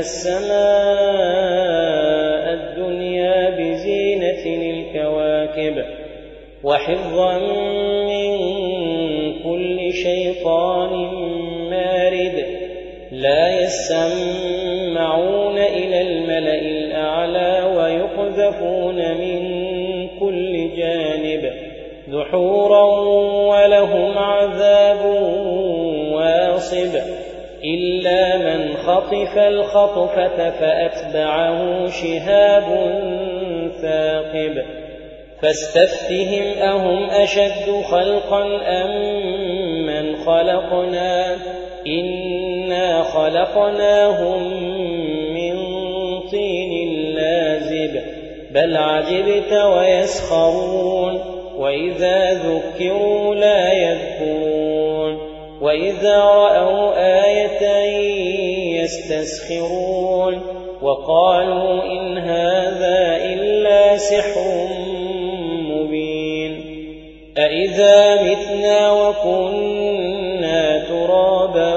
السماء الدنيا بزينة الكواكب وحفظا من كل شيطان مارد لا يسمعون إلى الملأ الأعلى ويقذفون من كل جانب دحورا ولهم عذاب واصب إلا من خطف الخطفة فأتبعه شهاب ثاقب فاستفتهم أهم أشد خلقا أم من خلقنا إنا خلقناهم من طين لازب بل عجبت ويسخرون وإذا ذكروا لا يذكرون وإذا رأوا آية يستسخرون وقالوا إن هذا إلا سحر مبين أإذا متنا وكنا ترابا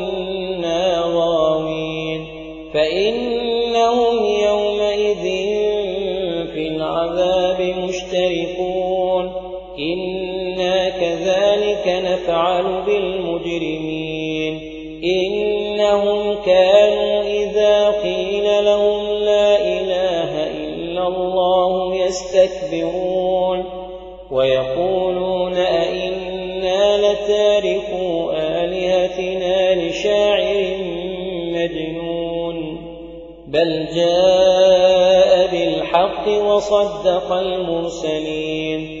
كذلك نفعل بالمجرمين إنهم كانوا إذا قيل لهم لا إله إلا الله يستكبرون ويقولون أئنا لتاركوا آلهتنا لشاعر مجنون بل جاء بالحق وصدق المرسلين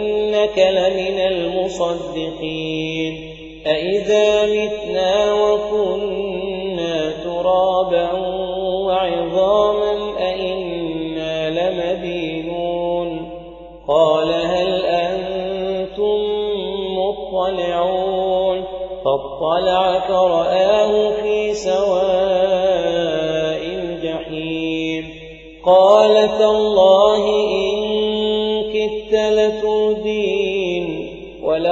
أئنك لمن المصدقين أئذا متنا وكنا ترابا وعظاما أئنا لمدينون قال هل أنتم مطلعون فاطلع فرآه في سواء الجحيم قال تالله إن كدت لتردين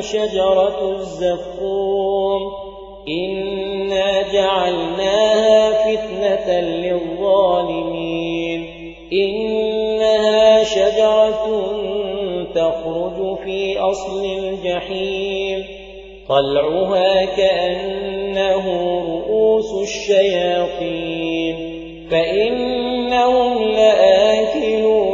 شجرة الزقوم إنا جعلناها فتنة للظالمين إنها شجرة تخرج في أصل الجحيم طلعها كأنه رؤوس الشياطين فإنهم لآكلون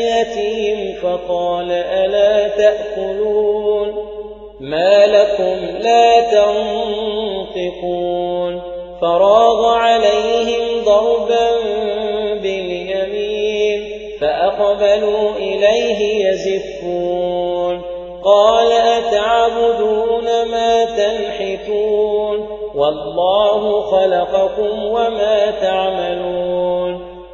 آلهتهم فقال ألا تأكلون ما لكم لا تنطقون فراغ عليهم ضربا باليمين فأقبلوا إليه يزفون قال أتعبدون ما تنحتون والله خلقكم وما تعملون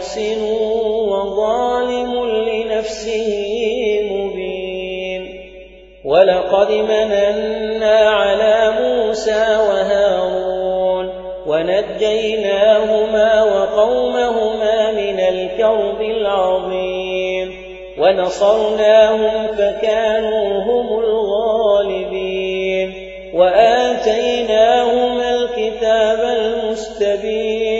محسن وظالم لنفسه مبين. ولقد مننا على موسى وهارون ونجيناهما وقومهما من الكرب العظيم. ونصرناهم فكانوا هم الغالبين. وآتيناهما الكتاب المستبين.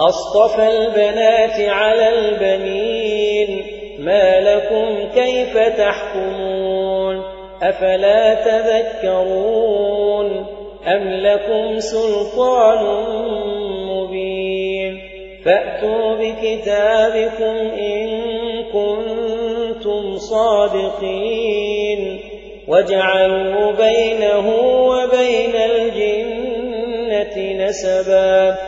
أصطفى البنات على البنين. ما لكم كيف تحكمون؟ أفلا تذكرون أم لكم سلطان مبين؟ فأتوا بكتابكم إن كنتم صادقين. وجعلوا بينه وبين الجنة نسبا.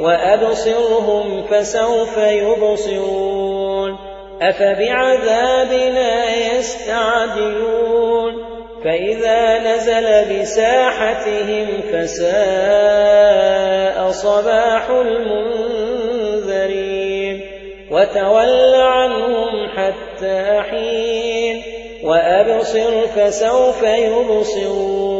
وأبصرهم فسوف يبصرون أفبعذابنا يستعجلون فإذا نزل بساحتهم فساء صباح المنذرين وتول عنهم حتى حين وأبصر فسوف يبصرون